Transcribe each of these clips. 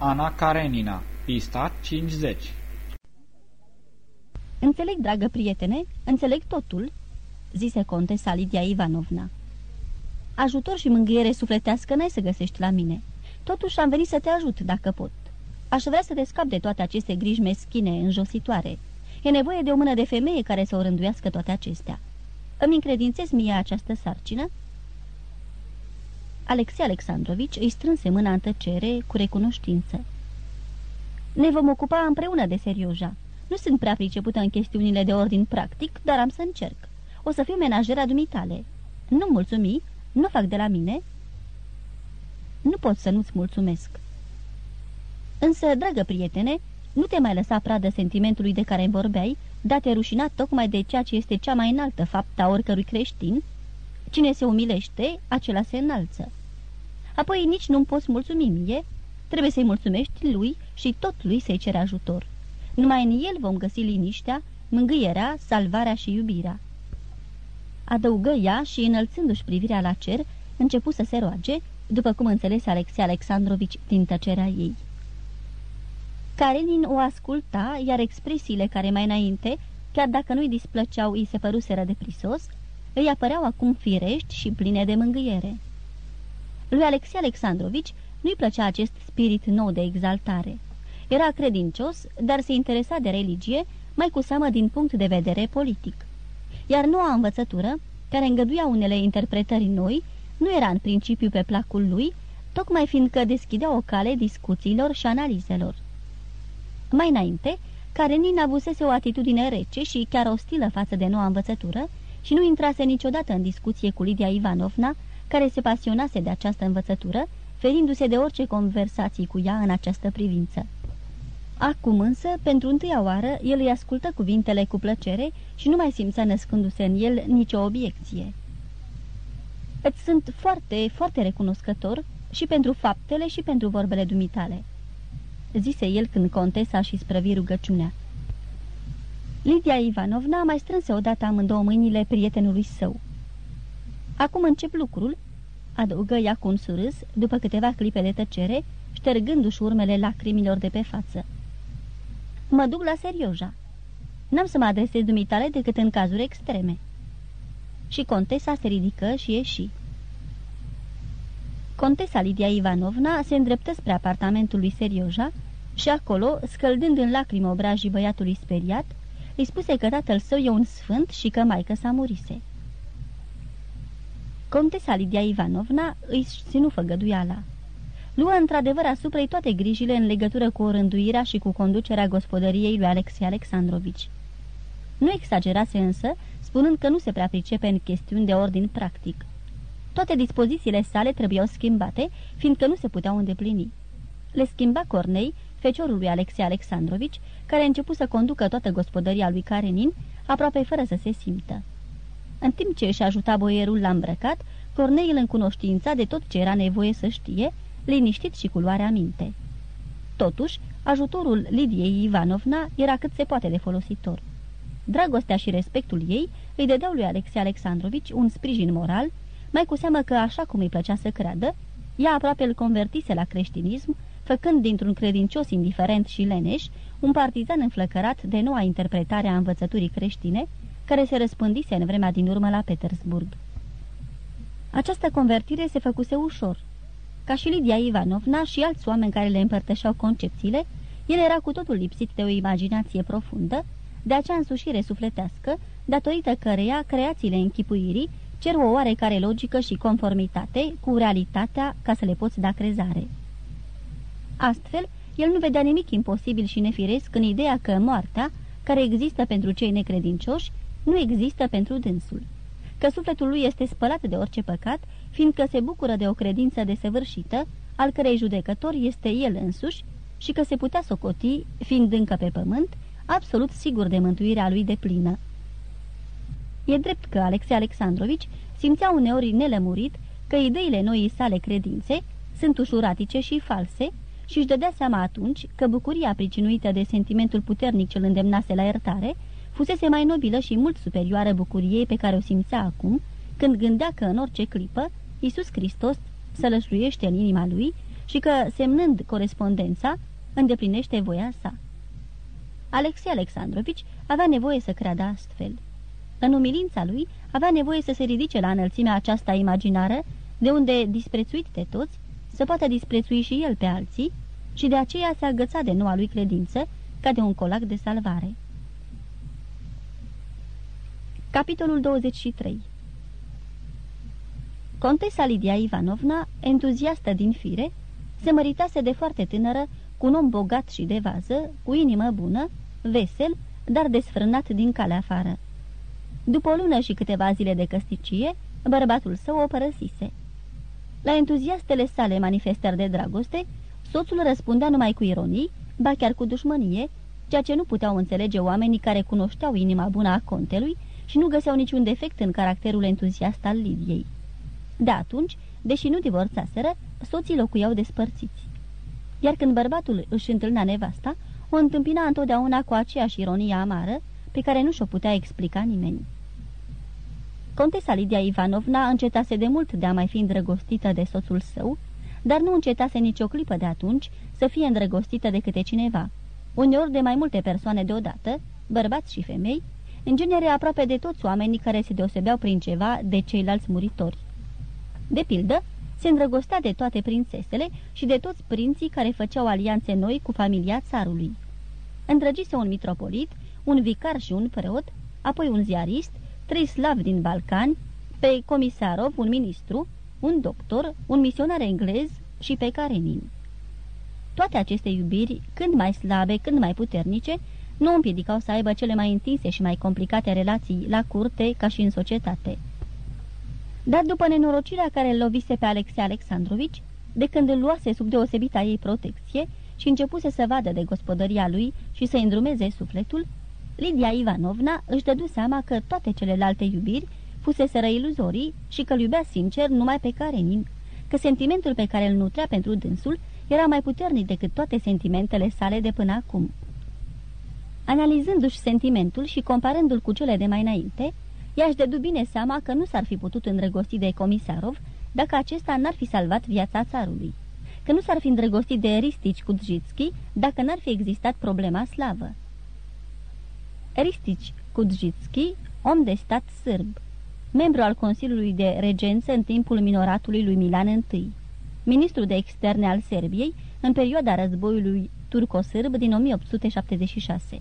Ana Karenina, pista 50 Înțeleg, dragă prietene, înțeleg totul, zise contesa Lidia Ivanovna. Ajutor și mângâiere sufletească n-ai să găsești la mine. Totuși am venit să te ajut, dacă pot. Aș vrea să te scap de toate aceste griji meschine, înjositoare. E nevoie de o mână de femeie care să o rânduiască toate acestea. Îmi încredințez mie această sarcină?" Alexei Alexandrovici îi strânse mâna în tăcere cu recunoștință. Ne vom ocupa împreună de Serioja. Nu sunt prea pricepută în chestiunile de ordin practic, dar am să încerc. O să fiu menajera dumitale. Nu mulțumi? Nu fac de la mine?" Nu pot să nu-ți mulțumesc." Însă, dragă prietene, nu te mai lăsa pradă sentimentului de care îmi vorbeai, date rușinat tocmai de ceea ce este cea mai înaltă faptă a oricărui creștin? Cine se umilește, acela se înalță. Apoi nici nu-mi poți mulțumi mie, trebuie să-i mulțumești lui și tot lui să-i cere ajutor. Numai în el vom găsi liniștea, mângâierea, salvarea și iubirea. Adăugă ea și, înălțându-și privirea la cer, începu să se roage, după cum înțelese Alexei Alexandrovici din tăcerea ei. Karenin o asculta, iar expresiile care mai înainte, chiar dacă nu-i displăceau, îi se păruseră de prisos, îi apăreau acum firești și pline de mângâiere. Lui Alexei Alexandrovici nu-i plăcea acest spirit nou de exaltare. Era credincios, dar se interesa de religie, mai cu seamă din punct de vedere politic. Iar noua învățătură, care îngăduia unele interpretări noi, nu era în principiu pe placul lui, tocmai fiindcă deschidea o cale discuțiilor și analizelor. Mai înainte, Karenin avusese o atitudine rece și chiar ostilă față de noua învățătură și nu intrase niciodată în discuție cu Lidia Ivanovna, care se pasionase de această învățătură, ferindu-se de orice conversații cu ea în această privință. Acum însă, pentru întâia oară, el îi ascultă cuvintele cu plăcere și nu mai simțea născându-se în el nicio obiecție. Îți sunt foarte, foarte recunoscător și pentru faptele și pentru vorbele dumitale." zise el când contesa și sprăvi rugăciunea. Lidia Ivanovna mai strânse odată amândouă mâinile prietenului său. Acum încep lucrul?" Adăugă ea cu un surâs, după câteva clipe de tăcere, ștergându-și urmele lacrimilor de pe față. Mă duc la Serioja. N-am să mă adresez dumitale decât în cazuri extreme." Și contesa se ridică și ieși. Contesa Lidia Ivanovna se îndreptă spre apartamentul lui Serioja și acolo, scăldând în lacrimi obrajii băiatului speriat, îi spuse că tatăl său e un sfânt și că maică sa murise. Contesa Lidia Ivanovna îi ținu făgăduiala. Luă într-adevăr asupra toate grijile în legătură cu rânduirea și cu conducerea gospodăriei lui Alexei Alexandrovici. Nu exagerase însă, spunând că nu se prea pricepe în chestiuni de ordin practic. Toate dispozițiile sale trebuiau schimbate, fiindcă nu se puteau îndeplini. Le schimba Cornei, feciorul lui Alexei Alexandrovici, care a început să conducă toată gospodăria lui Karenin, aproape fără să se simtă. În timp ce își ajuta boierul la îmbrăcat, Cornei îl încunoștința de tot ce era nevoie să știe, liniștit și cu luarea minte. Totuși, ajutorul Lidiei Ivanovna era cât se poate de folositor. Dragostea și respectul ei îi dădeau lui Alexei Alexandrovici un sprijin moral, mai cu seamă că, așa cum îi plăcea să creadă, ea aproape îl convertise la creștinism, făcând dintr-un credincios indiferent și leneș un partizan înflăcărat de noua interpretare a învățăturii creștine, care se răspândise în vremea din urmă la Petersburg. Această convertire se făcuse ușor. Ca și Lidia Ivanovna și alți oameni care le împărtășeau concepțiile, el era cu totul lipsit de o imaginație profundă, de acea însușire sufletească, datorită căreia creațiile închipuirii cer o oarecare logică și conformitate cu realitatea ca să le poți da crezare. Astfel, el nu vedea nimic imposibil și nefiresc în ideea că moartea, care există pentru cei necredincioși, nu există pentru dânsul. Că sufletul lui este spălat de orice păcat, fiindcă se bucură de o credință desăvârșită, al cărei judecător este el însuși, și că se putea socoti, fiind încă pe pământ, absolut sigur de mântuirea lui de plină. E drept că Alexei Alexandrovici simțea uneori nelămurit că ideile noii sale credințe sunt ușuratice și false și își dădea seama atunci că bucuria pricinuită de sentimentul puternic ce îl îndemnase la iertare fusese mai nobilă și mult superioară bucuriei pe care o simțea acum, când gândea că în orice clipă Iisus Hristos sălășluiește în inima lui și că, semnând corespondența, îndeplinește voia sa. Alexei Alexandrovici avea nevoie să creadă astfel. În umilința lui avea nevoie să se ridice la înălțimea aceasta imaginară, de unde, disprețuit de toți, să poată disprețui și el pe alții, și de aceea se agăța de noua lui credință ca de un colac de salvare. Capitolul 23 Contesa Lidia Ivanovna, entuziastă din fire, se măritase de foarte tânără cu un om bogat și de vază, cu inimă bună, vesel, dar desfrânat din calea afară. După o lună și câteva zile de căsticie, bărbatul său o părăsise. La entuziastele sale manifestări de dragoste, soțul răspundea numai cu ironii, ba chiar cu dușmănie, ceea ce nu puteau înțelege oamenii care cunoșteau inima bună a contelui și nu găseau niciun defect în caracterul entuziast al Lidiei. De atunci, deși nu divorțaseră, soții locuiau despărțiți. Iar când bărbatul își întâlnea nevasta, o întâmpina întotdeauna cu aceeași ironie amară, pe care nu și-o putea explica nimeni. Contesa Lidia Ivanovna încetase de mult de a mai fi îndrăgostită de soțul său, dar nu încetase nicio clipă de atunci să fie îndrăgostită de câte cineva, uneori de mai multe persoane deodată, bărbați și femei, în genere aproape de toți oamenii care se deosebeau prin ceva de ceilalți muritori. De pildă, se îndrăgostea de toate prințesele și de toți prinții care făceau alianțe noi cu familia țarului. Îndrăgise un mitropolit, un vicar și un preot, apoi un ziarist, trei slavi din Balcani, pe Comisarov, un ministru, un doctor, un misionar englez și pe Karenin. Toate aceste iubiri, când mai slabe, când mai puternice, nu împiedicau să aibă cele mai întinse și mai complicate relații la curte ca și în societate. Dar după nenorocirea care îl lovise pe Alexei Alexandrovici, de când îl luase sub deosebita ei protecție și începuse să vadă de gospodăria lui și să îndrumeze sufletul, Lidia Ivanovna își dădu seama că toate celelalte iubiri fuseseră iluzorii și că îl iubea sincer numai pe Karenin, că sentimentul pe care îl nutrea pentru dânsul era mai puternic decât toate sentimentele sale de până acum. Analizându-și sentimentul și comparându-l cu cele de mai înainte, ea-și dădu bine seama că nu s-ar fi putut îndrăgosti de Comisarov dacă acesta n-ar fi salvat viața țarului, că nu s-ar fi îndrăgostit de Ristici Kudjitski dacă n-ar fi existat problema slavă. Ristici Kudjitski, om de stat sârb, membru al Consiliului de Regență în timpul minoratului lui Milan I, ministru de externe al Serbiei în perioada războiului turco-sârb din 1876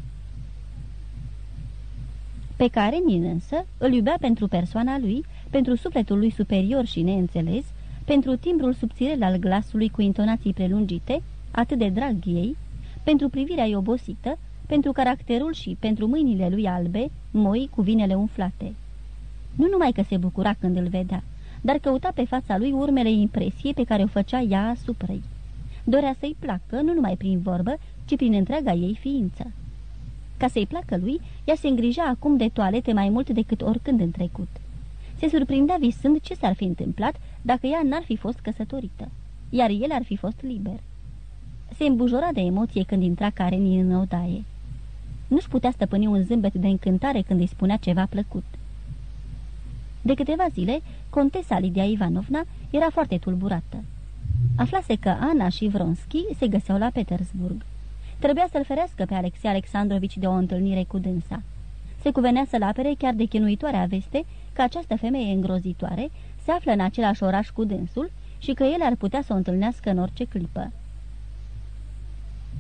pe care Nin însă îl iubea pentru persoana lui, pentru sufletul lui superior și neînțeles, pentru timbrul subțirel al glasului cu intonații prelungite, atât de drag ei, pentru privirea ei obosită, pentru caracterul și pentru mâinile lui albe, moi cu vinele umflate. Nu numai că se bucura când îl vedea, dar căuta pe fața lui urmele impresiei pe care o făcea ea asupra ei. Dorea să-i placă nu numai prin vorbă, ci prin întreaga ei ființă. Ca să-i placă lui, ea se îngrija acum de toalete mai mult decât oricând în trecut. Se surprindea visând ce s-ar fi întâmplat dacă ea n-ar fi fost căsătorită, iar el ar fi fost liber. Se îmbujora de emoție când intra Karenin în odaie. Nu-și putea stăpâni un zâmbet de încântare când îi spunea ceva plăcut. De câteva zile, contesa Lidia Ivanovna era foarte tulburată. Aflase că Ana și Vronski se găseau la Petersburg. Trebuia să-l ferească pe Alexei Alexandrovici de o întâlnire cu dânsa. Se cuvenea să-l apere chiar de chinuitoarea veste că această femeie îngrozitoare se află în același oraș cu dânsul și că el ar putea să o întâlnească în orice clipă.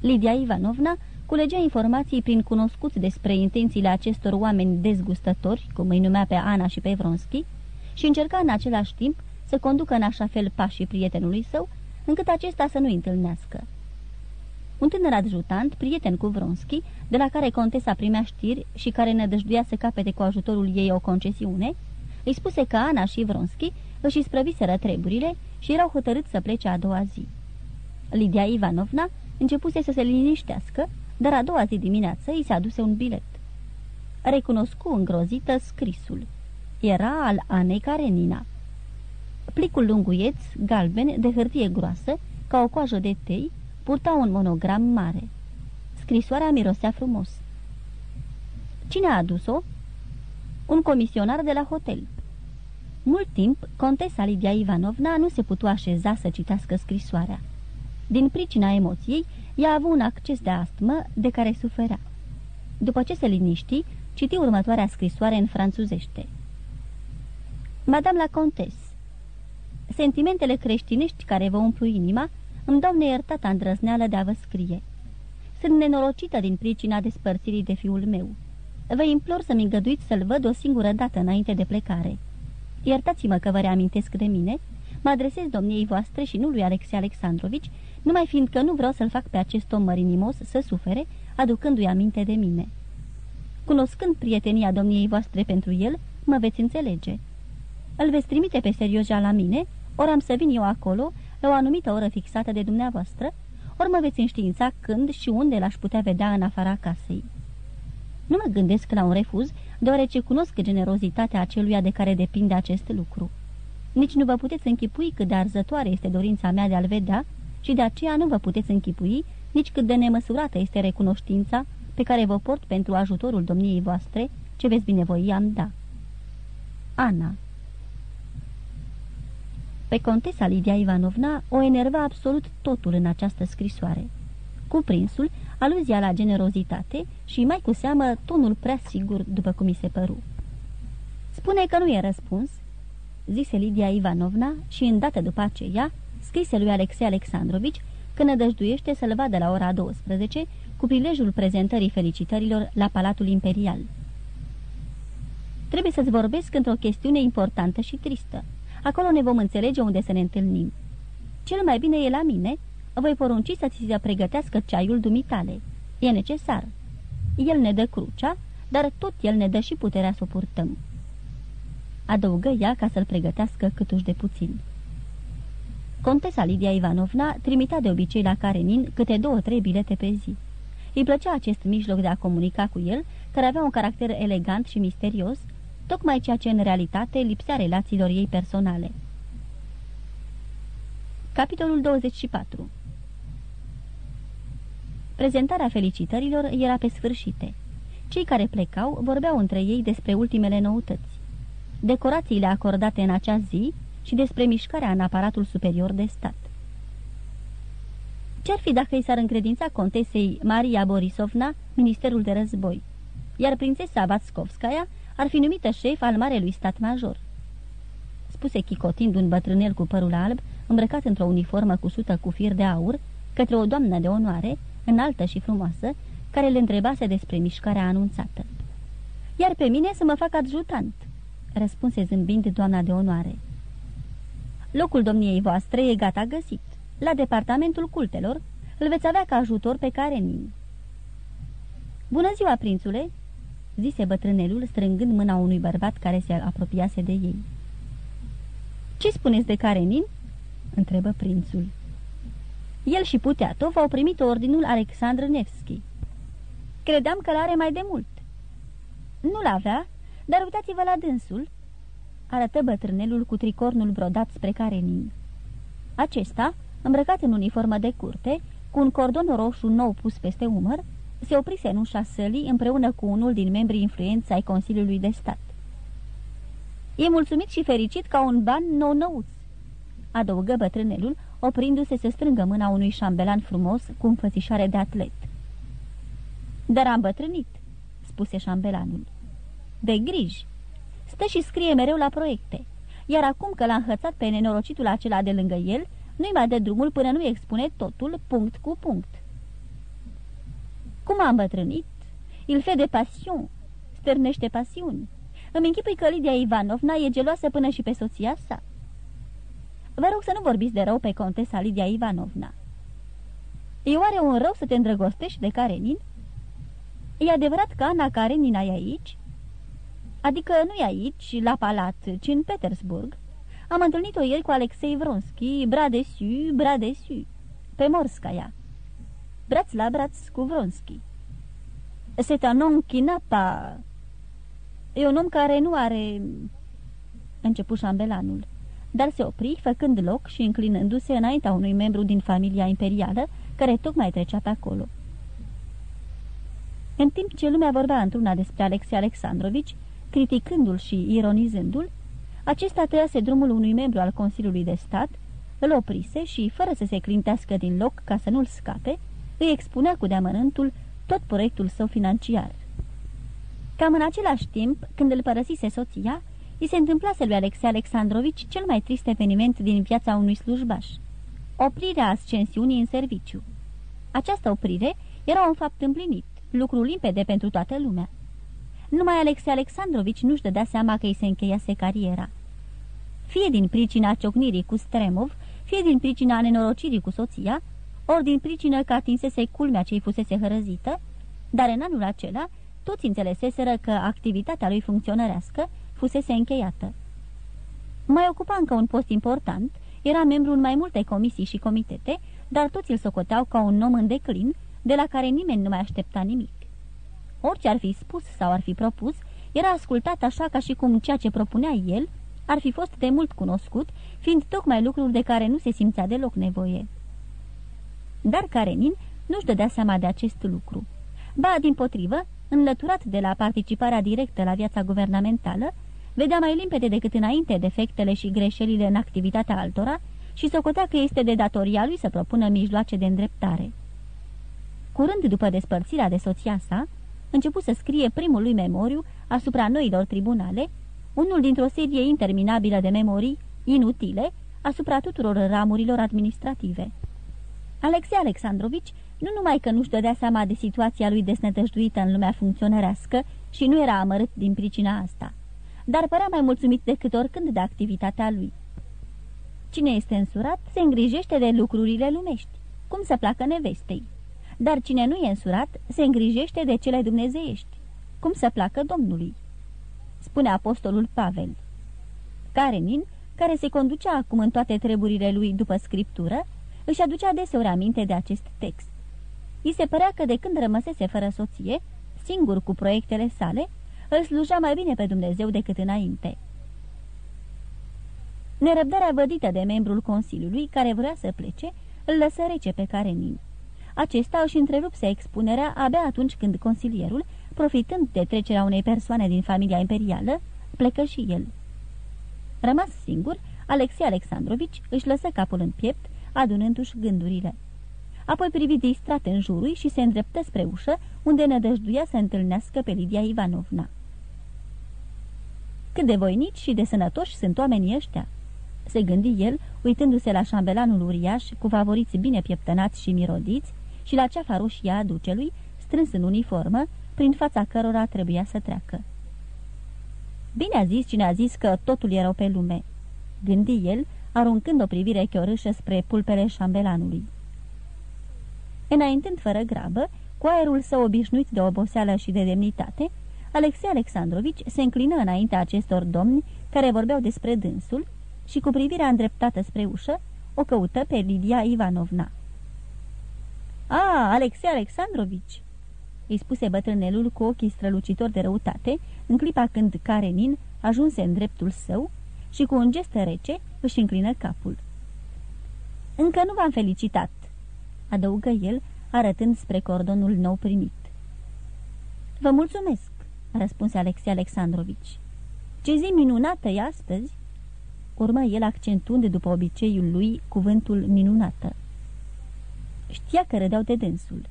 Lidia Ivanovna culegea informații prin cunoscuți despre intențiile acestor oameni dezgustători, cum îi numea pe Ana și pe Vronski, și încerca în același timp să conducă în așa fel pașii prietenului său, încât acesta să nu-i întâlnească. Un tânăr adjutant, prieten cu Vronski, de la care contesa primea știri și care nădăjduia să capete cu ajutorul ei o concesiune, îi spuse că Ana și Vronski își isprăviseră treburile și erau hotărâți să plece a doua zi. Lidia Ivanovna începuse să se liniștească, dar a doua zi dimineață îi se aduse un bilet. Recunoscu îngrozită scrisul. Era al Anei Karenina. Plicul lunguieț, galben, de hârtie groasă, ca o coajă de tei, purta un monogram mare. Scrisoarea mirosea frumos. Cine a adus-o? Un comisionar de la hotel. Mult timp, contesa Lidia Ivanovna nu se putu așeza să citească scrisoarea. Din pricina emoției, ea a avut un acces de astmă de care suferea. După ce se liniști, citi următoarea scrisoare în franțuzește. Madame la Comtesse, Sentimentele creștinești care vă umplu inima îmi dau neiertata îndrăzneală de a vă scrie. Sunt nenorocită din pricina despărțirii de fiul meu. Vă implor să-mi îngăduiți să-l văd o singură dată înainte de plecare. Iertați-mă că vă reamintesc de mine, mă adresez domniei voastre și nu lui Alexei Alexandrovici, numai fiindcă nu vreau să-l fac pe acest om mărinimos să sufere, aducându-i aminte de mine. Cunoscând prietenia domniei voastre pentru el, mă veți înțelege. Îl veți trimite pe serioja la mine, ori am să vin eu acolo, la o anumită oră fixată de dumneavoastră, ori mă veți înștiința când și unde l-aș putea vedea în afara casei. Nu mă gândesc la un refuz, deoarece cunosc generozitatea aceluia de care depinde acest lucru. Nici nu vă puteți închipui cât de arzătoare este dorința mea de a-l vedea și de aceea nu vă puteți închipui nici cât de nemăsurată este recunoștința pe care vă port pentru ajutorul domniei voastre ce veți binevoi am da. Ana pe contesa Lidia Ivanovna o enerva absolut totul în această scrisoare. Cuprinsul, aluzia la generozitate și, mai cu seamă, tonul prea sigur, după cum mi se păru. Spune că nu e răspuns, zise Lidia Ivanovna și, îndată după aceea, scrise lui Alexei Alexandrovici că nădăjduiește să-l vadă la ora 12 cu prilejul prezentării felicitărilor la Palatul Imperial. Trebuie să-ți vorbesc într-o chestiune importantă și tristă. Acolo ne vom înțelege unde să ne întâlnim. Cel mai bine e la mine. Voi porunci să ți se pregătească ceaiul dumitale. E necesar. El ne dă crucea, dar tot el ne dă și puterea să o purtăm. Adăugă ea ca să-l pregătească câtuși de puțin. Contesa Lidia Ivanovna trimitea de obicei la Karenin câte două-trei bilete pe zi. Îi plăcea acest mijloc de a comunica cu el, care avea un caracter elegant și misterios, tocmai ceea ce în realitate lipsea relațiilor ei personale. Capitolul 24 Prezentarea felicitărilor era pe sfârșite. Cei care plecau vorbeau între ei despre ultimele noutăți. Decorațiile acordate în acea zi și despre mișcarea în aparatul superior de stat. Ce-ar fi dacă i s-ar încredința contesei Maria Borisovna Ministerul de Război, iar prințesa Vatskovskaya ar fi numită șef al marelui stat major. Spuse chicotind un bătrânel cu părul alb, îmbrăcat într-o uniformă cusută cu fir de aur, către o doamnă de onoare, înaltă și frumoasă, care le întrebase despre mișcarea anunțată. Iar pe mine să mă fac adjutant, răspunse zâmbind doamna de onoare. Locul domniei voastre e gata găsit. La departamentul cultelor îl veți avea ca ajutor pe Karenin. Bună ziua, prințule!" Zise bătrânelul strângând mâna unui bărbat care se apropiase de ei. Ce spuneți de Karenin?" întrebă prințul. El și Puteatov au primit ordinul Alexandru Nevski. Credeam că l-are mai de mult." Nu l-avea, dar uitați-vă la dânsul," arătă bătrânelul cu tricornul brodat spre Karenin. Acesta, îmbrăcat în uniformă de curte, cu un cordon roșu nou pus peste umăr, se oprise în ușa sălii împreună cu unul din membrii influenți ai Consiliului de Stat. E mulțumit și fericit ca un ban nou-năuț, adăugă bătrânelul, oprindu-se să strângă mâna unui șambelan frumos cu înfățișare de atlet. Dar am bătrânit, spuse șambelanul. De griji. Stă și scrie mereu la proiecte, iar acum că l-a înhățat pe nenorocitul acela de lângă el, nu-i mai dă drumul până nu expune totul punct cu punct. Cum a îmbătrânit? Il fait de passion. Stârnește pasiuni. Îmi închipui că Lidia Ivanovna e geloasă până și pe soția sa. Vă rog să nu vorbiți de rău pe contesa Lidia Ivanovna. E oare un rău să te îndrăgostești de Karenin? E adevărat că Ana Karenina e aici? Adică nu e aici, la palat, ci în Petersburg. Am întâlnit-o ieri cu Alexei Vronski, bras dessus, bras dessus, pe Morskaya braț la braț cu Vronski. C'est un om qui n'a pas... E un om care nu are... Începu șambelanul, dar se opri, făcând loc și înclinându-se înaintea unui membru din familia imperială, care tocmai trecea pe acolo. În timp ce lumea vorbea într-una despre Alexei Alexandrovici, criticându-l și ironizându-l, acesta tăiase drumul unui membru al Consiliului de Stat, îl oprise și, fără să se clintească din loc ca să nu-l scape, îi expunea cu deamănântul tot proiectul său financiar. Cam în același timp, când îl părăsise soția, îi se întâmplase lui Alexei Alexandrovici cel mai trist eveniment din viața unui slujbaș. Oprirea ascensiunii în serviciu. Această oprire era un fapt împlinit, lucru limpede pentru toată lumea. Numai Alexei Alexandrovici nu-și dădea seama că îi se încheiase cariera. Fie din pricina ciocnirii cu Stremov, fie din pricina nenorocirii cu soția, ori din pricină că atinsese culmea ce-i fusese hărăzită, dar în anul acela toți înțeleseseră că activitatea lui funcționărească fusese încheiată. Mai ocupa încă un post important, era membru în mai multe comisii și comitete, dar toți îl socoteau ca un om în declin, de la care nimeni nu mai aștepta nimic. Orice ar fi spus sau ar fi propus, era ascultat așa ca și cum ceea ce propunea el ar fi fost de mult cunoscut, fiind tocmai lucruri de care nu se simțea deloc nevoie. Dar Karenin nu-și dădea seama de acest lucru. Ba, din potrivă, înlăturat de la participarea directă la viața guvernamentală, vedea mai limpede decât înainte defectele și greșelile în activitatea altora și socotea că este de datoria lui să propună mijloace de îndreptare. Curând după despărțirea de soția sa, început să scrie primul lui memoriu asupra noilor tribunale, unul dintr-o serie interminabilă de memorii, inutile, asupra tuturor ramurilor administrative. Alexei Alexandrovici nu numai că nu-și dădea seama de situația lui desnătăjduită în lumea funcționărească și nu era amărât din pricina asta, dar părea mai mulțumit decât oricând de activitatea lui. Cine este însurat se îngrijește de lucrurile lumești, cum să placă nevestei, dar cine nu e însurat se îngrijește de cele dumnezeiești, cum să placă Domnului, spune apostolul Pavel. Karenin, care se conducea acum în toate treburile lui după scriptură, își aducea deseori aminte de acest text. I se părea că de când rămăsese fără soție, singur cu proiectele sale, îl sluja mai bine pe Dumnezeu decât înainte. Nerăbdarea vădită de membrul Consiliului, care vrea să plece, îl lăsă rece pe Karenin. Acesta își întrerupse expunerea abia atunci când consilierul, profitând de trecerea unei persoane din familia imperială, plecă și el. Rămas singur, Alexei Alexandrovici își lăsă capul în piept, adunându-și gândurile. Apoi privi distrat în jurul și se îndreptă spre ușă, unde nădăjduia să întâlnească pe Lidia Ivanovna. Cât de voinici și de sănătoși sunt oamenii ăștia, se gândi el, uitându-se la șambelanul uriaș, cu favoriți bine pieptănați și mirodiți, și la ceafa roșie a ducelui, strâns în uniformă, prin fața cărora trebuia să treacă. Bine a zis cine a zis că totul era pe lume, gândi el, aruncând o privire chiorâșă spre pulpele șambelanului. Înaintând fără grabă, cu aerul său obișnuit de oboseală și de demnitate, Alexei Alexandrovici se înclină înaintea acestor domni care vorbeau despre dânsul și cu privirea îndreptată spre ușă, o căută pe Lidia Ivanovna. A, Alexei Alexandrovici!" îi spuse bătrânelul cu ochii strălucitori de răutate, în clipa când Karenin ajunse în dreptul său și cu un gest rece își înclină capul. Încă nu v-am felicitat," adăugă el, arătând spre cordonul nou primit. Vă mulțumesc," răspunse Alexei Alexandrovici. Ce zi minunată e astăzi!" Urmă el accentuând după obiceiul lui cuvântul minunată. Știa că râdeau de dânsul,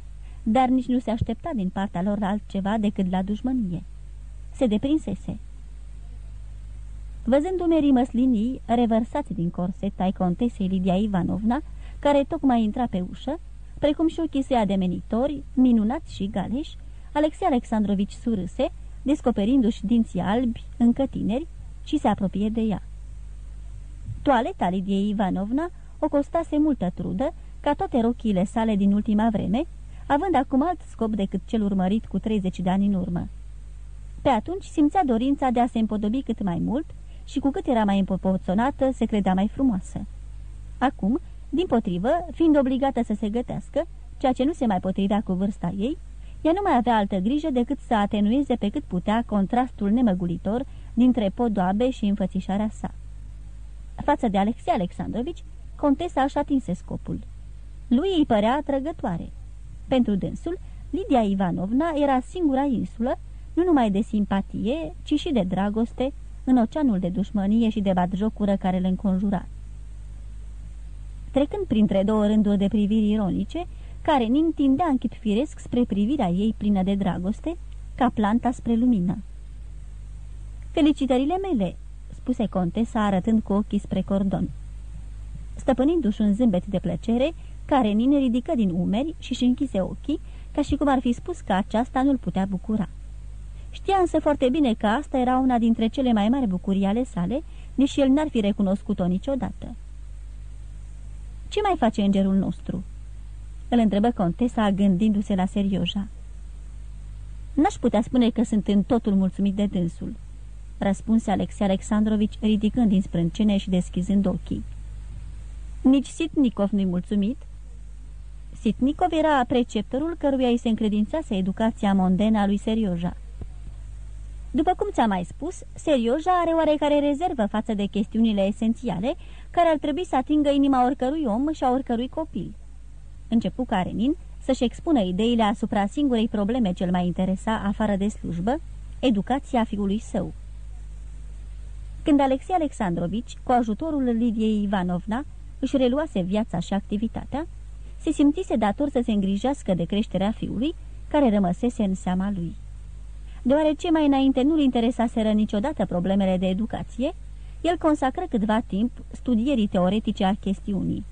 dar nici nu se aștepta din partea lor la altceva decât la dușmănie. Se deprinsese. Văzând umerii măslinii revărsați din corset ai contesei Lidia Ivanovna, care tocmai intra pe ușă, precum și ochii săi ademenitori, minunați și galeși, Alexei Alexandrovici surâse, descoperindu-și dinții albi, încă tineri, și se apropie de ea. Toaleta Lidiei Ivanovna o costase multă trudă, ca toate rochiile sale din ultima vreme, având acum alt scop decât cel urmărit cu 30 de ani în urmă. Pe atunci simțea dorința de a se împodobi cât mai mult și cu cât era mai împopoțonată, se credea mai frumoasă. Acum, din potrivă, fiind obligată să se gătească, ceea ce nu se mai potrivea cu vârsta ei, ea nu mai avea altă grijă decât să atenueze pe cât putea contrastul nemăgulitor dintre podoabe și înfățișarea sa. Față de Alexei Alexandrovici, contesa așa atinse scopul. Lui îi părea atrăgătoare. Pentru dânsul, Lidia Ivanovna era singura insulă, nu numai de simpatie, ci și de dragoste, în oceanul de dușmănie și de batjocură care le înconjura. trecând printre două rânduri de priviri ironice, care Nin tindea în chip firesc spre privirea ei plină de dragoste, ca planta spre lumină. Felicitările mele!" spuse contesa arătând cu ochii spre cordon. Stăpânindu-și un zâmbet de plăcere, Karenin ridică din umeri și-și închise ochii, ca și cum ar fi spus că aceasta nu-l putea bucura. Știa însă foarte bine că asta era una dintre cele mai mari bucurii ale sale, deși el n-ar fi recunoscut-o niciodată. Ce mai face îngerul nostru?" îl întrebă contesa, gândindu-se la serioja. N-aș putea spune că sunt în totul mulțumit de dânsul," răspunse Alexei Alexandrovici, ridicând din sprâncene și deschizând ochii. Nici Sitnikov nu-i mulțumit?" Sitnikov era preceptorul căruia îi se încredințase educația mondenă a lui Serioja. După cum ți-am mai spus, Serioja are oarecare rezervă față de chestiunile esențiale care ar trebui să atingă inima oricărui om și a oricărui copil. Începu Karenin să-și expună ideile asupra singurei probleme cel mai interesa afară de slujbă, educația fiului său. Când Alexei Alexandrovici, cu ajutorul Lidiei Ivanovna, își reluase viața și activitatea, se simțise dator să se îngrijească de creșterea fiului, care rămăsese în seama lui. Deoarece mai înainte nu-l interesaseră niciodată problemele de educație, el consacră câtva timp studierii teoretice a chestiunii.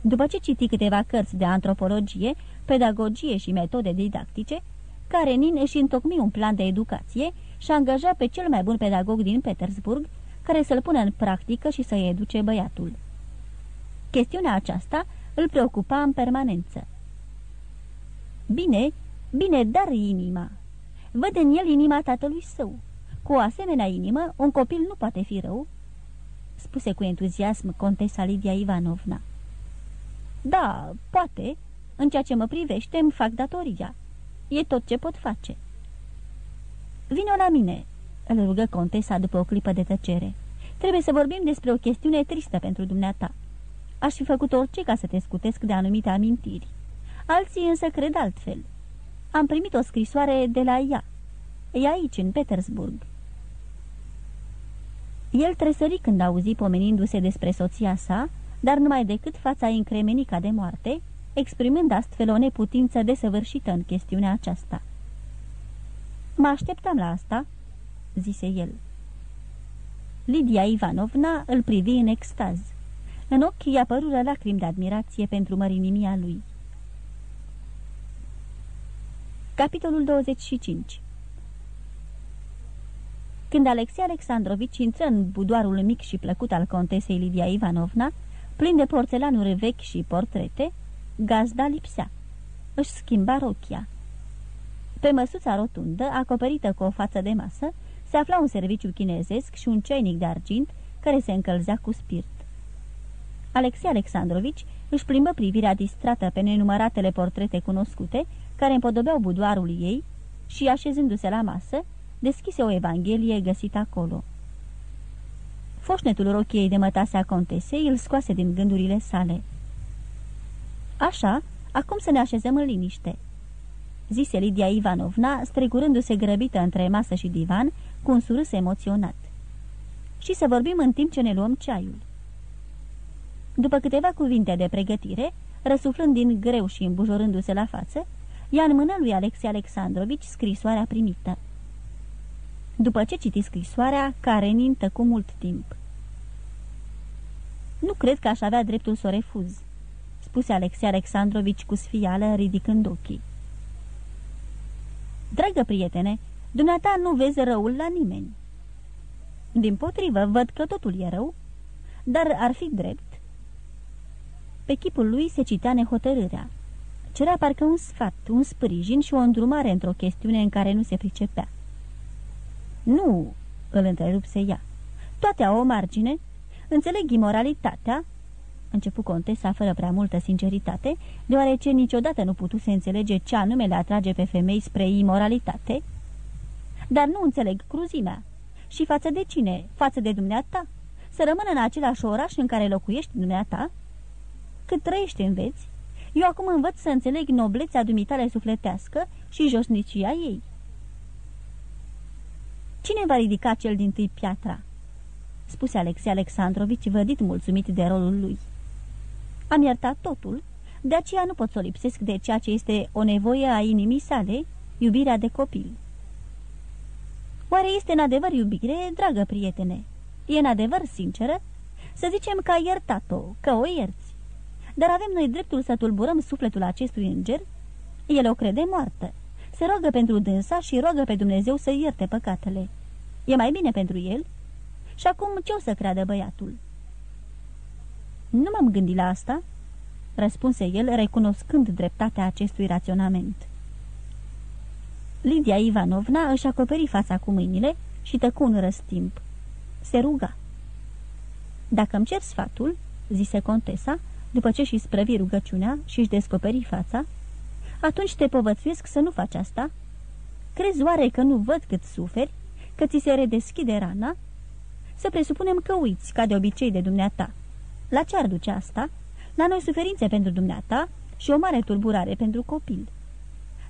După ce citi câteva cărți de antropologie, pedagogie și metode didactice, Karenin își întocmi un plan de educație și angaja pe cel mai bun pedagog din Petersburg, care să-l pună în practică și să-i educe băiatul. Chestiunea aceasta îl preocupa în permanență. Bine, bine, dar inima. Văd în el inima tatălui său. Cu o asemenea inimă, un copil nu poate fi rău, spuse cu entuziasm contesa Lidia Ivanovna. Da, poate. În ceea ce mă privește, îmi fac datoria. E tot ce pot face. Vino la mine, îl rugă contesa după o clipă de tăcere. Trebuie să vorbim despre o chestiune tristă pentru dumneata. Aș fi făcut orice ca să te scutesc de anumite amintiri. Alții însă cred altfel. Am primit o scrisoare de la ea. E aici, în Petersburg. El tresări când auzi pomenindu-se despre soția sa, dar numai decât fața încremenica de moarte, exprimând astfel o neputință desăvârșită în chestiunea aceasta. Mă așteptam la asta," zise el. Lidia Ivanovna îl privi în extaz. În ochi i apărură lacrimi de admirație pentru mărinimia lui. Capitolul 25 Când Alexei Alexandrovici intră în budoarul mic și plăcut al contesei Lidia Ivanovna, plin de porțelanuri vechi și portrete, gazda lipsea. Își schimba rochia. Pe măsuța rotundă, acoperită cu o față de masă, se afla un serviciu chinezesc și un ceinic de argint care se încălzea cu spirit. Alexei Alexandrovici își plimbă privirea distrată pe nenumăratele portrete cunoscute care împodobeau budoarul ei și, așezându-se la masă, deschise o evanghelie găsită acolo. Foșnetul rochiei de mătase a contesei îl scoase din gândurile sale. Așa, acum să ne așezăm în liniște," zise Lidia Ivanovna, strecurându-se grăbită între masă și divan, cu un surâs emoționat. Și să vorbim în timp ce ne luăm ceaiul." După câteva cuvinte de pregătire, răsuflând din greu și îmbujorându-se la față, ia în mână lui Alexei Alexandrovici scrisoarea primită. După ce citi scrisoarea, Karenin tăcu mult timp. Nu cred că aș avea dreptul să o refuz," spuse Alexei Alexandrovici cu sfială, ridicând ochii. Dragă prietene, dumneata nu vezi răul la nimeni." Din potrivă, văd că totul e rău, dar ar fi drept." Pe chipul lui se citea nehotărârea. Cerea parcă un sfat, un sprijin și o îndrumare într-o chestiune în care nu se pricepea. Nu, îl întrerupse ea. Toate au o margine. Înțeleg imoralitatea, începu contesa fără prea multă sinceritate, deoarece niciodată nu putuse înțelege ce anume le atrage pe femei spre imoralitate. Dar nu înțeleg cruzimea. Și față de cine? Față de dumneata? Să rămână în același oraș în care locuiești dumneata? Cât trăiești înveți? Eu acum învăț să înțeleg noblețea dumitale sufletească și josnicia ei. Cine va ridica cel din tâi piatra?" spuse Alexei Alexandrovici, vădit mulțumit de rolul lui. Am iertat totul, de aceea nu pot să o lipsesc de ceea ce este o nevoie a inimii sale, iubirea de copil. Oare este în adevăr iubire, dragă prietene? E în adevăr sinceră? Să zicem că ai iertat-o, că o ierți. Dar avem noi dreptul să tulburăm sufletul acestui înger? El o crede moartă. Se roagă pentru dânsa și roagă pe Dumnezeu să ierte păcatele. E mai bine pentru el? Și acum ce o să creadă băiatul? Nu m-am gândit la asta, răspunse el, recunoscând dreptatea acestui raționament. Lidia Ivanovna își acoperi fața cu mâinile și tăcu un răstimp. Se ruga. Dacă îmi cer sfatul," zise contesa, după ce și sprăvi rugăciunea și își descoperi fața, atunci te povățuiesc să nu faci asta. Crezi oare că nu văd cât suferi, că ți se redeschide rana? Să presupunem că uiți, ca de obicei de dumneata. La ce ar duce asta? La noi suferințe pentru dumneata și o mare tulburare pentru copil.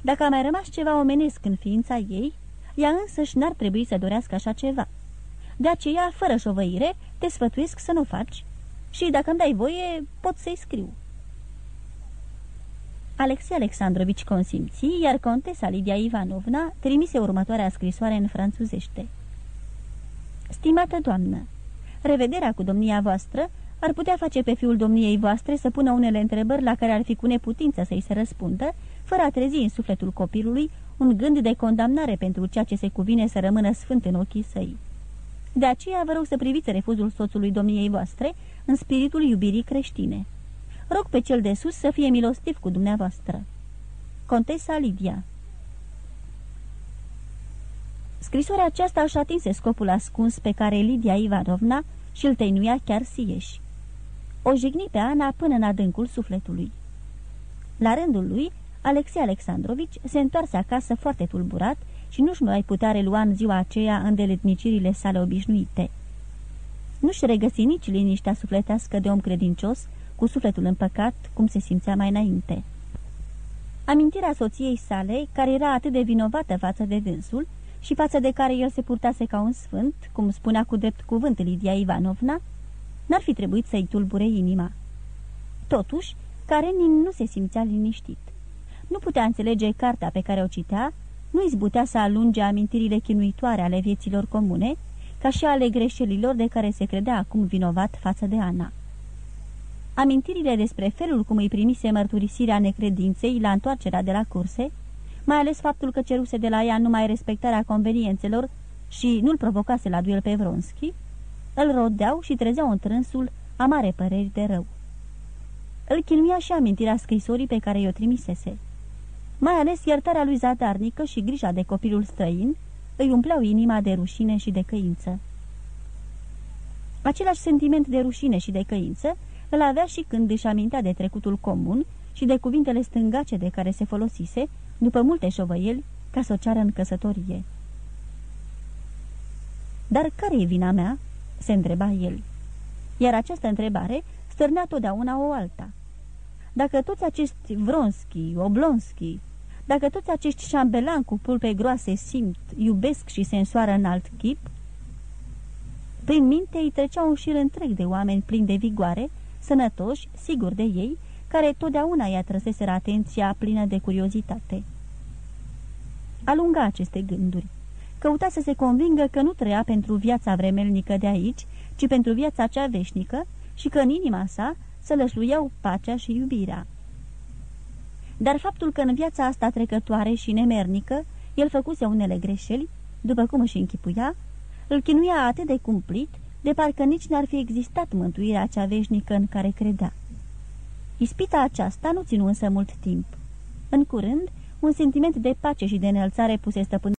Dacă a mai rămas ceva omenesc în ființa ei, ea însăși n-ar trebui să dorească așa ceva. De aceea, fără șovăire, te sfătuiesc să nu faci și, dacă îmi dai voie, pot să-i scriu. Alexei Alexandrovici consimți, iar contesa Lidia Ivanovna trimise următoarea scrisoare în franțuzește. Stimată doamnă, revederea cu domnia voastră ar putea face pe fiul domniei voastre să pună unele întrebări la care ar fi cu neputință să-i se răspundă, fără a trezi în sufletul copilului un gând de condamnare pentru ceea ce se cuvine să rămână sfânt în ochii săi. De aceea vă rog să priviți refuzul soțului domniei voastre în spiritul iubirii creștine. Rog pe cel de sus să fie milostiv cu dumneavoastră. Contesa Lidia Scrisoarea aceasta își atinse scopul ascuns pe care Lidia Ivanovna și-l tăinuia chiar sieși. O jigni pe Ana până în adâncul sufletului. La rândul lui, Alexei Alexandrovici se întoarse acasă foarte tulburat și nu-și mai putea relua în ziua aceea îndeletnicirile sale obișnuite. Nu-și regăsi nici liniștea sufletească de om credincios, cu sufletul împăcat, cum se simțea mai înainte. Amintirea soției sale, care era atât de vinovată față de dânsul și față de care el se purtase ca un sfânt, cum spunea cu drept cuvânt Lidia Ivanovna, n-ar fi trebuit să-i tulbure inima. Totuși, Karenin nu se simțea liniștit. Nu putea înțelege cartea pe care o citea, nu izbutea să alunge amintirile chinuitoare ale vieților comune, ca și ale greșelilor de care se credea acum vinovat față de Ana. Amintirile despre felul cum îi primise mărturisirea necredinței la întoarcerea de la curse, mai ales faptul că ceruse de la ea numai respectarea conveniențelor și nu-l provocase la duel pe Vronski, îl rodeau și trezeau întrânsul amare păreri de rău. Îl chinuia și amintirea scrisorii pe care i-o trimisese. Mai ales iertarea lui zadarnică și grija de copilul străin îi umpleau inima de rușine și de căință. Același sentiment de rușine și de căință îl avea și când își amintea de trecutul comun și de cuvintele stângace de care se folosise, după multe șovăieli, ca să o ceară în căsătorie. Dar care e vina mea?" se întreba el. Iar această întrebare stârnea totdeauna o alta. Dacă toți acești Vronski, Oblonski, dacă toți acești șambelan cu pulpe groase simt, iubesc și se însoară în alt chip, prin minte îi trecea un șir întreg de oameni plini de vigoare, sănătoși, siguri de ei, care totdeauna i-a trăseseră atenția plină de curiozitate. Alunga aceste gânduri. Căuta să se convingă că nu trăia pentru viața vremelnică de aici, ci pentru viața cea veșnică și că în inima sa să lășluiau pacea și iubirea. Dar faptul că în viața asta trecătoare și nemernică el făcuse unele greșeli, după cum își închipuia, îl chinuia atât de cumplit, de parcă nici n-ar fi existat mântuirea cea veșnică în care credea. Ispita aceasta nu ținu însă mult timp. În curând, un sentiment de pace și de înălțare puse stăpân